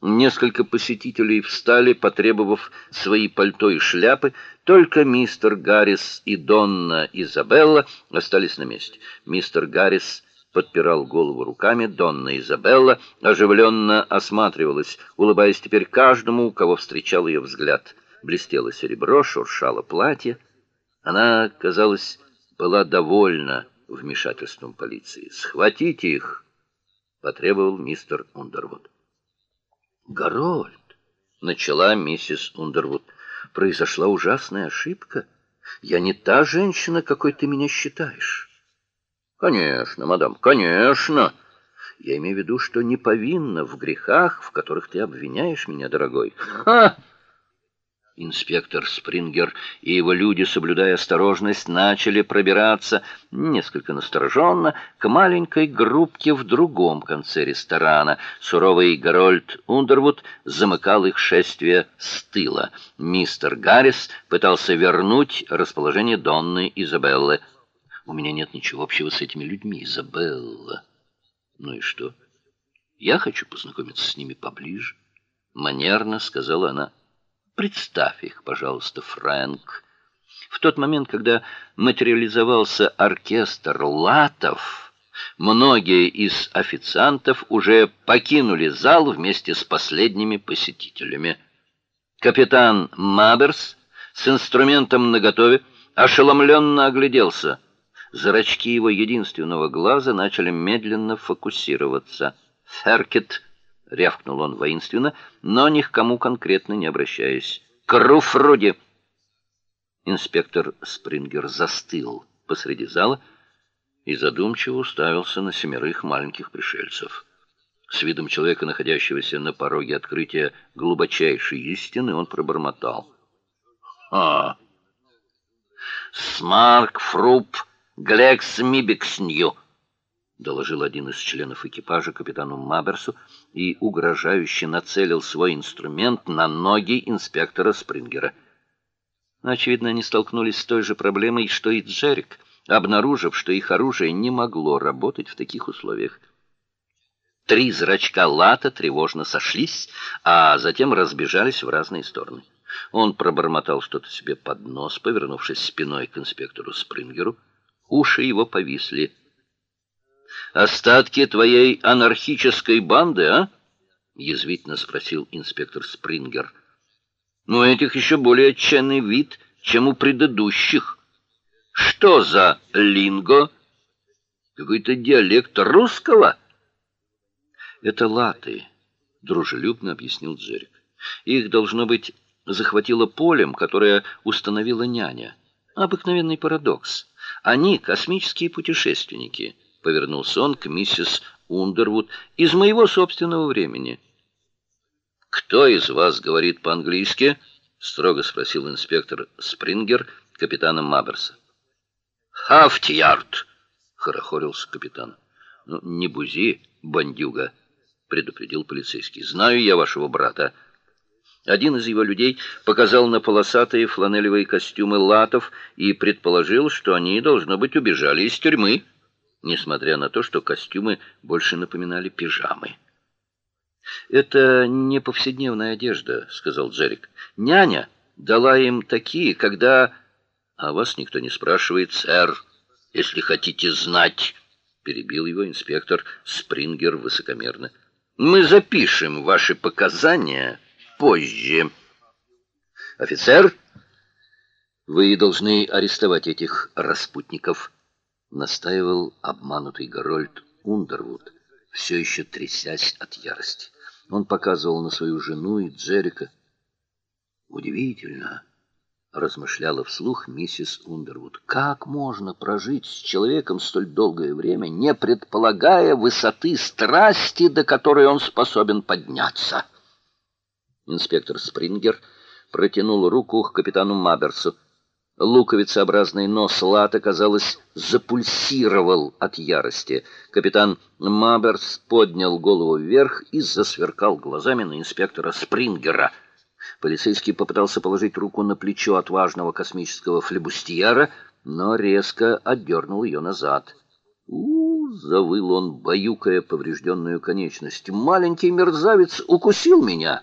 Несколько посетителей встали, потребовав свои пальто и шляпы, только мистер Гаррис и Донна Изабелла остались на месте. Мистер Гаррис подпирал голову руками, Донна Изабелла оживленно осматривалась, улыбаясь теперь каждому, у кого встречал ее взгляд. Блестело серебро, шуршало платье. Она, казалось, была довольна вмешательством полиции. "Схватите их", потребовал мистер Ундервуд. Гарольд, начала миссис Ундервуд. Произошла ужасная ошибка. Я не та женщина, какой ты меня считаешь. Конечно, мадам, конечно. Я имею в виду, что не повинна в грехах, в которых ты обвиняешь меня, дорогой. Ха! Инспектор Спрингер и его люди, соблюдая осторожность, начали пробираться несколько настороженно к маленькой группке в другом конце ресторана. Суровый Гарольд Ундервуд замыкал их шествие с тыла. Мистер Гаррис пытался вернуть расположение Донны Изабеллы. У меня нет ничего общего с этими людьми, Изабелла. Ну и что? Я хочу познакомиться с ними поближе, манерно сказала она. Представь их, пожалуйста, Фрэнк. В тот момент, когда материализовался оркестр латов, многие из официантов уже покинули зал вместе с последними посетителями. Капитан Маберс с инструментом наготове ошеломленно огляделся. Зрачки его единственного глаза начали медленно фокусироваться. Феркет рявкнул он воинственно, но ни к кому конкретно не обращаясь. Круфруди. Инспектор Спрингер застыл посреди зала и задумчиво уставился на семерых маленьких пришельцев. С видом человека, находящегося на пороге открытия глубочайшей истины, он пробормотал: "А. Смарк Фруп Глекс Мибикснью" доложил один из членов экипажа капитану Маберсу и угрожающе нацелил свой инструмент на ноги инспектора Спрингера. Очевидно, они столкнулись с той же проблемой, что и Джерик, обнаружив, что их оружие не могло работать в таких условиях. Три зрачка лата тревожно сошлись, а затем разбежались в разные стороны. Он пробормотал что-то себе под нос, повернувшись спиной к инспектору Спрингеру. Уши его повисли остатки твоей анархической банды, а? язвительно спросил инспектор Спрингер. Ну этих еще более отчаянный вид, чем у предыдущих. Что за линго? Какой-то диалект русского? Это латы, дружелюбно объяснил Джерик. Их должно быть захватило полем, которое установила няня. Обыкновенный парадокс. Они космические путешественники повернулся он к миссис Ундервуд из моего собственного времени. Кто из вас говорит по-английски? строго спросил инспектор Спрингер капитана Маберса. Хафтьярд, хорохорился капитан. Ну не бузи, бандюга, предупредил полицейский. Знаю я вашего брата. Один из его людей показал на полосатые фланелевые костюмы латов и предположил, что они должно быть убежали из тюрьмы несмотря на то, что костюмы больше напоминали пижамы. Это не повседневная одежда, сказал Джерик. Няня дала им такие, когда а вас никто не спрашивает, сэр, если хотите знать, перебил его инспектор Спрингер высокомерно. Мы запишем ваши показания позже. Офицер, вы должны арестовать этих распутников настаивал обманутый Гарольд Ундервуд, все еще трясясь от ярости. Он показывал на свою жену и Джерика. Удивительно, размышляла вслух миссис Ундервуд. Как можно прожить с человеком столь долгое время, не предполагая высоты страсти, до которой он способен подняться? Инспектор Спрингер протянул руку к капитану Маберсу. Луковицеобразный нос Лата, казалось, запульсировал от ярости. Капитан Маберс поднял голову вверх и засверкал глазами на инспектора Спрингера. Полицейский попытался положить руку на плечо отважного космического флебустьера, но резко отдернул ее назад. у завыл он, баюкая поврежденную конечность. «Маленький мерзавец укусил меня!»